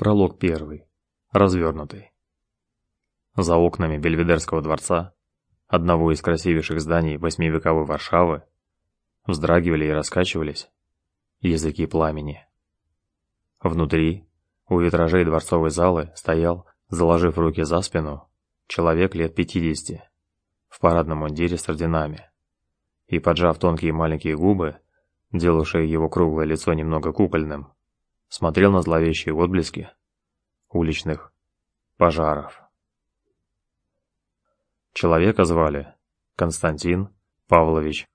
Пролог первый. Развернутый. За окнами Бельведерского дворца, одного из красивейших зданий восьмивековой Варшавы, вздрагивали и раскачивались языки пламени. Внутри, у витражей дворцовой залы, стоял, заложив руки за спину, человек лет пятидесяти, в парадном мундире с орденами. И, поджав тонкие маленькие губы, делавшие его круглое лицо немного кукольным, смотрел на зловещие отблески уличных пожаров. Человека звали Константин Павлович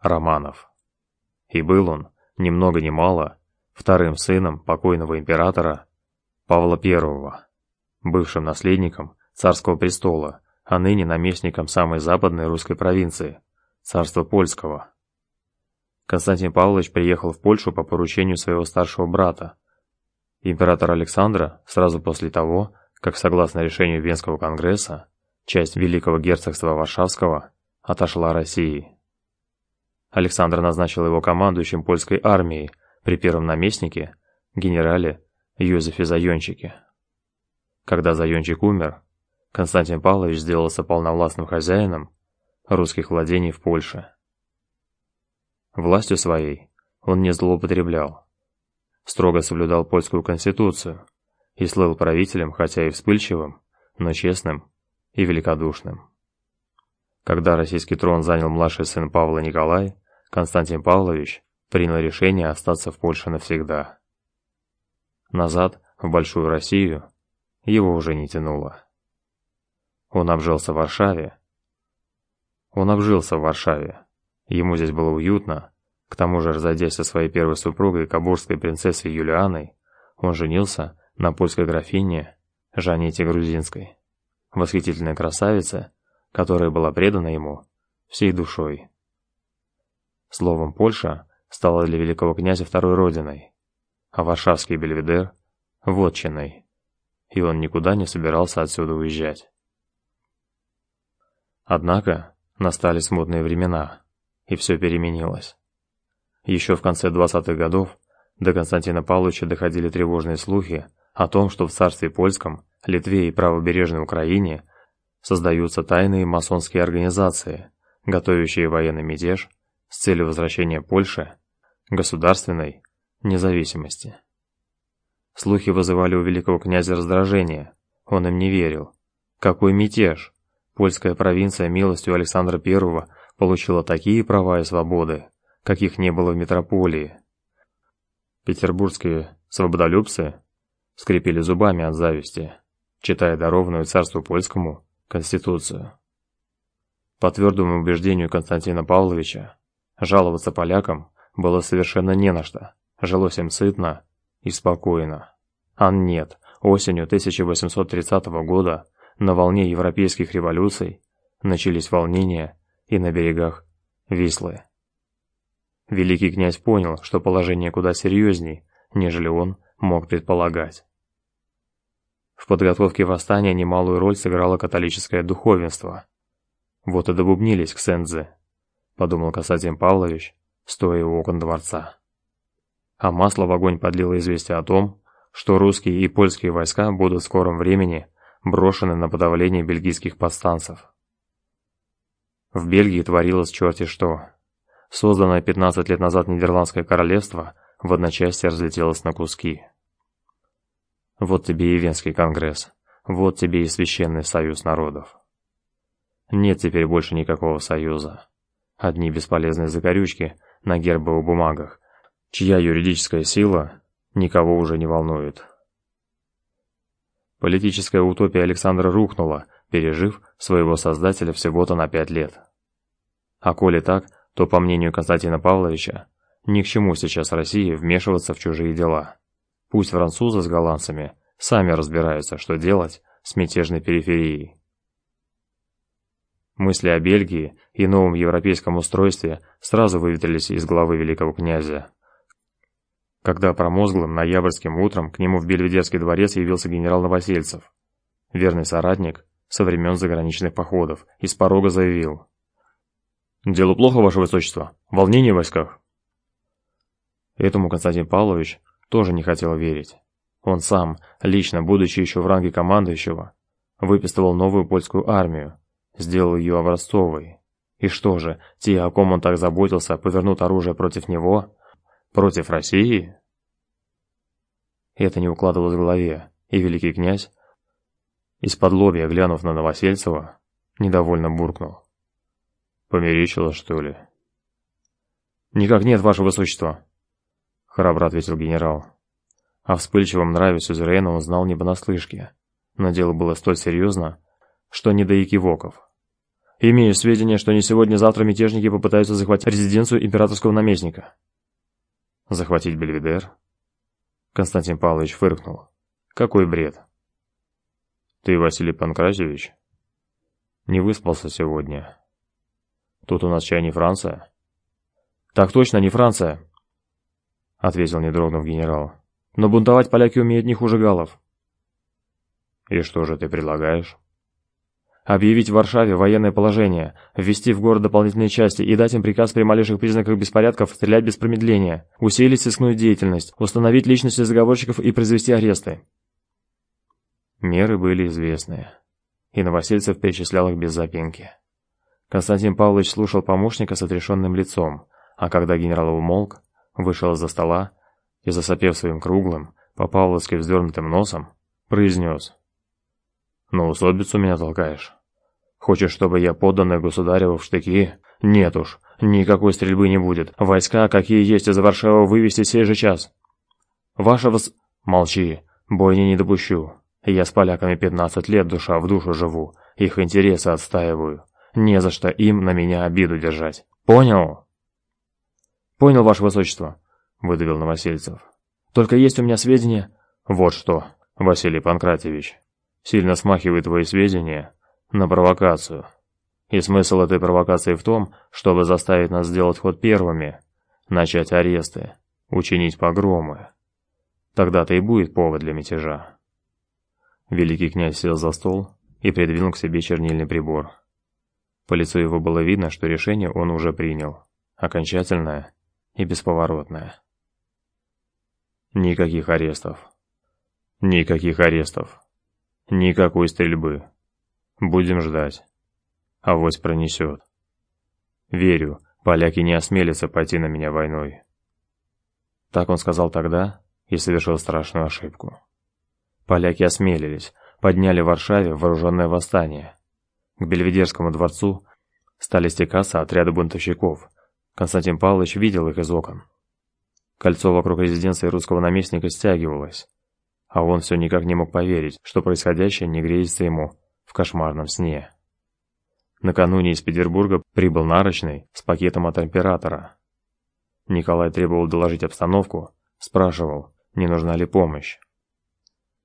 Романов. И был он, ни много ни мало, вторым сыном покойного императора Павла I, бывшим наследником царского престола, а ныне наместником самой западной русской провинции, царства польского. Константин Павлович приехал в Польшу по поручению своего старшего брата, императора Александра, сразу после того, как согласно решению Венского конгресса, часть Великого герцогства Варшавского отошла России. Александр назначил его командующим польской армией при первом наместнике, генерале Юзефе Зайончике. Когда Зайончик умер, Константин Павлович сделался полновластным хозяином русских владений в Польше. Властью своей он не злоупотреблял. Строго соблюдал польскую конституцию и слыл правителем, хотя и вспыльчивым, но честным и великодушным. Когда российский трон занял младший сын Павла Николай, Константин Павлович принял решение остаться в Польше навсегда. Назад, в Большую Россию, его уже не тянуло. Он обжился в Варшаве. Он обжился в Варшаве. Ему здесь было уютно. К тому же, разойдясь со своей первой супругой, кабурской принцессой Юлианой, он женился на польской графине Жанете Грузинской, восхитительной красавице, которая была предана ему всей душой. Словом, Польша стала для великого князя второй родиной, а Варшавский Бельведер – вотчиной, и он никуда не собирался отсюда уезжать. Однако настали смутные времена, и все переменилось. Еще в конце 20-х годов до Константина Павловича доходили тревожные слухи о том, что в царстве польском, Литве и правобережной Украине создаются тайные масонские организации, готовящие военный мятеж с целью возвращения Польши государственной независимости. Слухи вызывали у великого князя раздражение. Он им не верил. Какой мятеж? Польская провинция милостью Александра I получила такие права и свободы, каких не было в метрополии. Петербургские свободолюбцы скрипели зубами от зависти, читая дарованную царству польскому конституцию. По твердому убеждению Константина Павловича, жаловаться полякам было совершенно не на что. Жилось им сытно и спокойно. А нет, осенью 1830 года на волне европейских революций начались волнения и на берегах Вислы. Великий князь понял, что положение куда серьезней, нежели он мог предполагать. В подготовке восстания немалую роль сыграло католическое духовенство. Вот и добубнились к Сензе, подумал Константин Павлович, стоя у окон дворца. А масло в огонь подлило известие о том, что русские и польские войска будут в скором времени брошены на подавление бельгийских повстанцев. В Бельгии творилось черти что. Созданное 15 лет назад Нидерландское королевство в одночасье разлетелось на куски. Вот тебе и Венский конгресс, вот тебе и Священный союз народов. Нет теперь больше никакого союза. Одни бесполезные закорючки на гербовых бумагах, чья юридическая сила никого уже не волнует. Политическая утопия Александра рухнула, пережив своего создателя всего-то на пять лет. А коли так, то, по мнению Константина Павловича, ни к чему сейчас России вмешиваться в чужие дела. Пусть французы с голландцами сами разбираются, что делать с мятежной периферией. Мысли о Бельгии и новом европейском устройстве сразу выветрились из головы великого князя. Когда промозглым ноябрьским утром к нему в Бельведерский дворец явился генерал Новосельцев, верный соратник со времен заграничных походов, и с порога заявил: Дело плохо, ваше высочество. Волнение в войсках. Этому Константин Павлович тоже не хотел верить. Он сам, лично, будучи еще в ранге командующего, выписывал новую польскую армию, сделал ее образцовой. И что же, те, о ком он так заботился, повернут оружие против него? Против России? Это не укладывалось в голове, и великий князь, из-под лобья глянув на Новосельцева, недовольно буркнул. «Померещилось, что ли?» «Никак нет, ваше высочество», — храбро ответил генерал. О вспыльчивом нраве сюзерена он знал не понаслышке, но дело было столь серьезно, что не до экивоков. «Имею сведения, что не сегодня-завтра мятежники попытаются захватить резиденцию императорского наместника». «Захватить Бельведер?» Константин Павлович фыркнул. «Какой бред!» «Ты, Василий Панкратьевич, не выспался сегодня. Тут у нас чай не Франция?» «Так точно, не Франция», — ответил не дрогнув генерал. «Но бунтовать поляки умеют не хуже галлов». «И что же ты предлагаешь?» объявить в Варшаве военное положение, ввести в город дополнительные части и дать им приказ при малейших признаках беспорядков стрелять без промедления, усилить сыскную деятельность, установить личности заговорщиков и произвести аресты. Меры были известны, и Новосельцев перечислял их без запинки. Константин Павлович слушал помощника с отрешенным лицом, а когда генерал умолк, вышел из-за стола и, засопев своим круглым, по-павловски вздернутым носом, произнес на усобицу меня толкаешь? Хочешь, чтобы я подданный государеву в штыки? Нет уж, никакой стрельбы не будет. Войска, какие есть из Варшавы, вывести сей же час. Ваша вос... Молчи, бойни не допущу. Я с поляками 15 лет душа в душу живу, их интересы отстаиваю. Не за что им на меня обиду держать. Понял? Понял, ваше высочество, выдавил Новосельцев. Только есть у меня сведения... Вот что, Василий Панкратьевич, сильно смахивает твои сведения на провокацию. И смысл этой провокации в том, чтобы заставить нас сделать ход первыми, начать аресты, учинить погромы. Тогда-то и будет повод для мятежа. Великий князь сел за стол и придвинул к себе чернильный прибор. По лицу его было видно, что решение он уже принял, окончательное и бесповоротное. Никаких арестов. Никаких арестов. Никакой стрельбы. Будем ждать. Авось пронесет. Верю, поляки не осмелятся пойти на меня войной. Так он сказал тогда и совершил страшную ошибку. Поляки осмелились, подняли в Варшаве вооруженное восстание. К Бельведерскому дворцу стали стекаться отряды бунтовщиков. Константин Павлович видел их из окон. Кольцо вокруг резиденции русского наместника стягивалось а он все никак не мог поверить, что происходящее не грезится ему в кошмарном сне. Накануне из Петербурга прибыл Нарочный с пакетом от императора. Николай требовал доложить обстановку, спрашивал, не нужна ли помощь.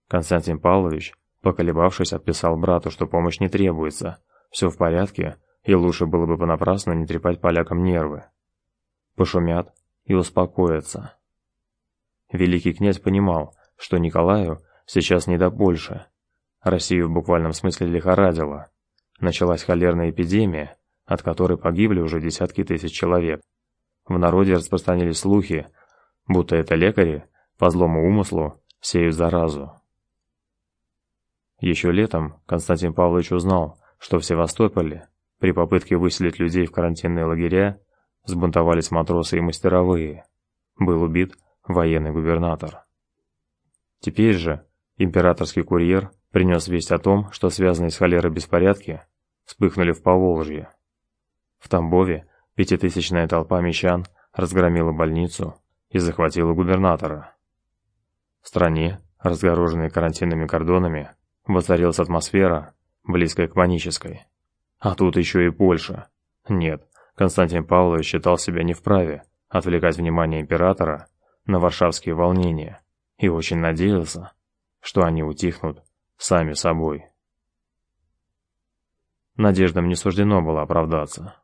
Константин Павлович, поколебавшись, отписал брату, что помощь не требуется, все в порядке, и лучше было бы понапрасну не трепать полякам нервы. Пошумят и успокоятся. Великий князь понимал, что Николаю сейчас не до Польши. Россию в буквальном смысле лихорадило. Началась холерная эпидемия, от которой погибли уже десятки тысяч человек. В народе распространились слухи, будто это лекари по злому умыслу сеют заразу. Еще летом Константин Павлович узнал, что в Севастополе при попытке выселить людей в карантинные лагеря сбунтовались матросы и мастеровые. Был убит военный губернатор. Теперь же императорский курьер принес весть о том, что связанные с холерой беспорядки вспыхнули в Поволжье. В Тамбове пятитысячная толпа мещан разгромила больницу и захватила губернатора. В стране, разгороженной карантинными кордонами, воцарилась атмосфера, близкая к панической. А тут еще и Польша. Нет, Константин Павлович считал себя не вправе отвлекать внимание императора на варшавские волнения и очень надеялся, что они утихнут сами собой. Надеждам не суждено было оправдаться.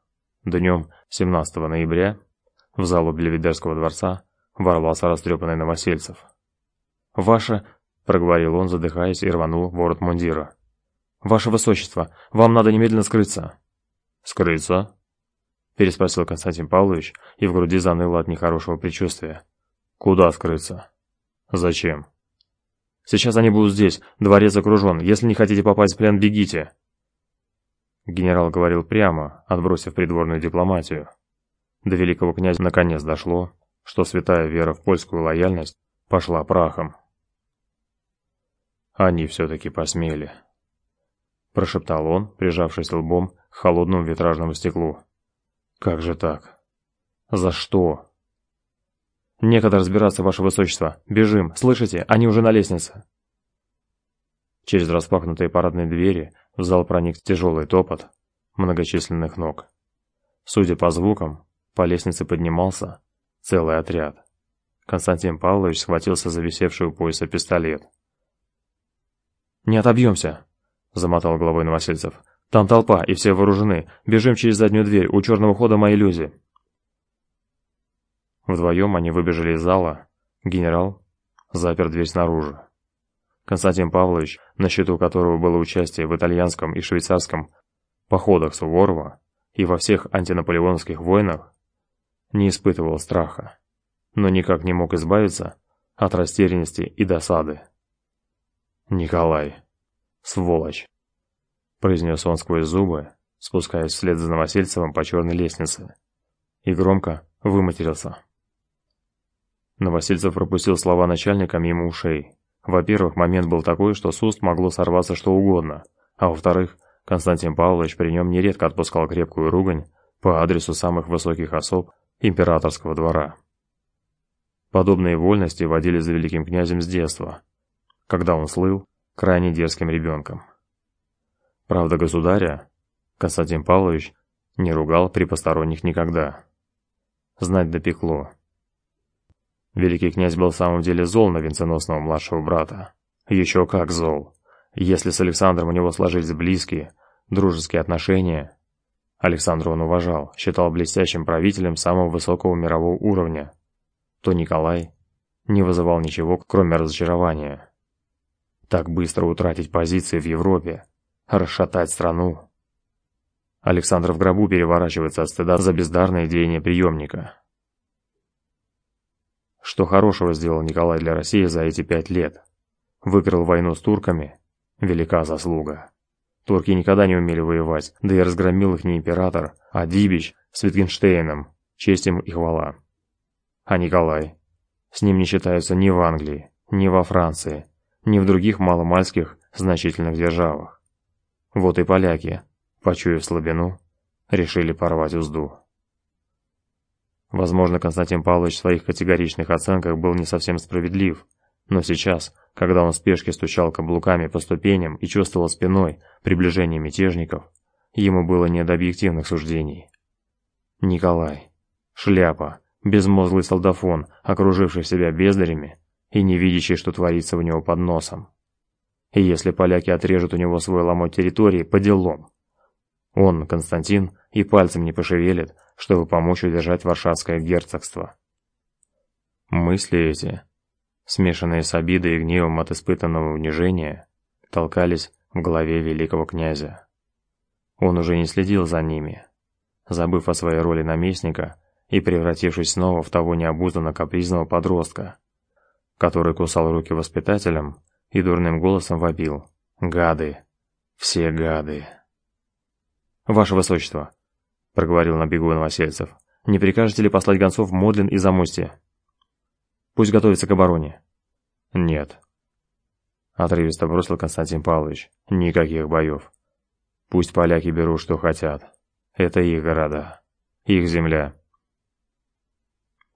Днем 17 ноября в залу Бельведерского дворца ворвался растрепанный Новосельцев. «Ваше...» — проговорил он, задыхаясь, и рванул ворот мундира. «Ваше высочество, вам надо немедленно скрыться». «Скрыться?» — переспросил Константин Павлович, и в груди заныло от нехорошего предчувствия. «Куда скрыться?» Зачем? Сейчас они будут здесь, дворец окружен. Если не хотите попасть в плен, бегите!» Генерал говорил прямо, отбросив придворную дипломатию. До великого князя наконец дошло, что святая вера в польскую лояльность пошла прахом. Они все-таки посмели. Прошептал он, прижавшись лбом к холодному витражному стеклу. Как же так? За что? Некогда разбираться, ваше высочество. Бежим, слышите? Они уже на лестнице. Через распахнутые парадные двери в зал проник тяжелый топот многочисленных ног. Судя по звукам, по лестнице поднимался целый отряд. Константин Павлович схватился за висевший у пояса пистолет. «Не отобьемся!» — замотал головой Новосельцев. «Там толпа, и все вооружены. Бежим через заднюю дверь, у черного хода мои люди». Вдвоем они выбежали из зала. Генерал запер дверь снаружи. Константин Павлович, на счету которого было участие в итальянском и швейцарском походах Суворова и во всех антинаполеоновских войнах, не испытывал страха, но никак не мог избавиться от растерянности и досады. «Николай, сволочь!» произнес он сквозь зубы, спускаясь вслед за Новосельцевым по черной лестнице, и громко выматерился. Новосельцев пропустил слова начальника мимо ушей. Во-первых, момент был такой, что с уст могло сорваться что угодно, а во-вторых, Константин Павлович при нем нередко отпускал крепкую ругань по адресу самых высоких особ императорского двора. Подобные вольности водили за великим князем с детства, когда он слыл крайне дерзким ребенком. Правда, государя Константин Павлович не ругал при посторонних никогда. Знать допекло. Великий князь был в самом деле зол на венценосного младшего брата. Еще как зол. Если с Александром у него сложились близкие, дружеские отношения, Александра он уважал, считал блестящим правителем самого высокого мирового уровня, то Николай не вызывал ничего, кроме разочарования. Так быстро утратить позиции в Европе, расшатать страну. Александр в гробу переворачивается от стыда за бездарное деяние приемника. Что хорошего сделал Николай для России за эти пять лет? Выиграл войну с турками. Велика заслуга. Турки никогда не умели воевать, да и разгромил их не император, а Дибич с Витгенштейном. Честь им и хвала. А Николай? С ним не считаются ни в Англии, ни во Франции, ни в других маломальских значительных державах. Вот и поляки, почуяв слабину, решили порвать узду. Возможно, Константин Павлович в своих категоричных оценках был не совсем справедлив, но сейчас, когда он в спешке стучал каблуками по ступеням и чувствовал спиной приближение мятежников, ему было не до объективных суждений. Николай, шляпа, безмозглый солдафон, окруживший себя бездарями, и не видящий, что творится у него под носом. И если поляки отрежут у него свой ломоть территории, по делам. Он, Константин, и пальцем не пошевелит, чтобы помочь удержать Варшавское герцогство. Мысли эти, смешанные с обидой и гневом от испытанного унижения, толкались в голове великого князя. Он уже не следил за ними, забыв о своей роли наместника и превратившись снова в того необузданно капризного подростка, который кусал руки воспитателям и дурным голосом вопил: "Гады, все гады!" Ваше высочество, проговорил на бегу Новосельцев. Не прикажете ли послать гонцов в Модлин и Замостье? Пусть готовится к обороне. Нет. Отрывисто бросил Константин Павлович. Никаких боев. Пусть поляки берут, что хотят. Это их города, их земля.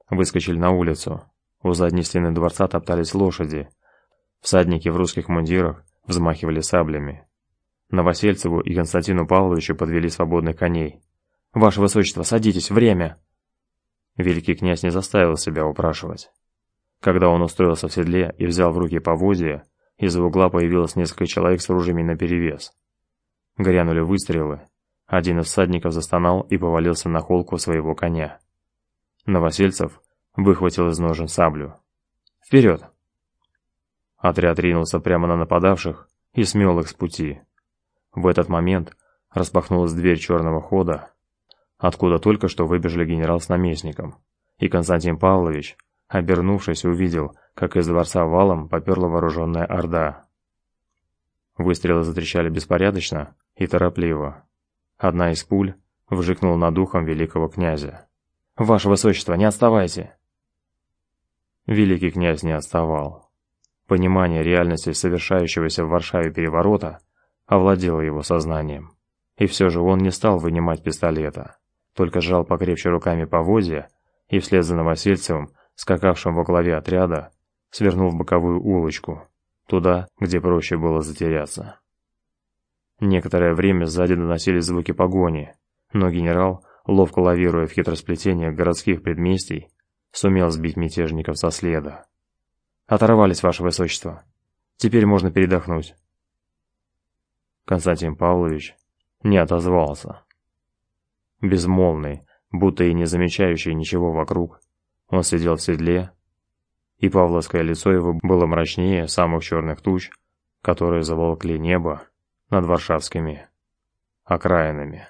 Выскочили на улицу. У задней стены дворца топтались лошади. Всадники в русских мундирах взмахивали саблями. Новосельцеву и Константину Павловичу подвели свободных коней. «Ваше высочество, садитесь, время!» Великий князь не заставил себя упрашивать. Когда он устроился в седле и взял в руки поводья, из-за угла появилось несколько человек с ружьями наперевес. Грянули выстрелы. Один из всадников застонал и повалился на холку своего коня. Новосельцев выхватил из ножен саблю. «Вперед!» Отряд ринулся прямо на нападавших и смел их с пути. В этот момент распахнулась дверь черного хода, откуда только что выбежали генерал с наместником, и Константин Павлович, обернувшись, увидел, как из дворца валом поперла вооруженная орда. Выстрелы затрещали беспорядочно и торопливо. Одна из пуль вжикнула над духом великого князя. «Ваше высочество, не отставайте!» Великий князь не отставал. Понимание реальности совершающегося в Варшаве переворота овладело его сознанием. И все же он не стал вынимать пистолета, только сжал покрепче руками поводья и вслед за Новосельцевым, скакавшим во главе отряда, свернул в боковую улочку, туда, где проще было затеряться. Некоторое время сзади доносились звуки погони, но генерал, ловко лавируя в хитросплетениях городских предместий, сумел сбить мятежников со следа. Оторвались, ваше высочество. Теперь можно передохнуть. Константин Павлович не отозвался. Безмолвный, будто и не замечающий ничего вокруг, он сидел в седле, и павловское лицо его было мрачнее самых черных туч, которые заволокли небо над варшавскими окраинами.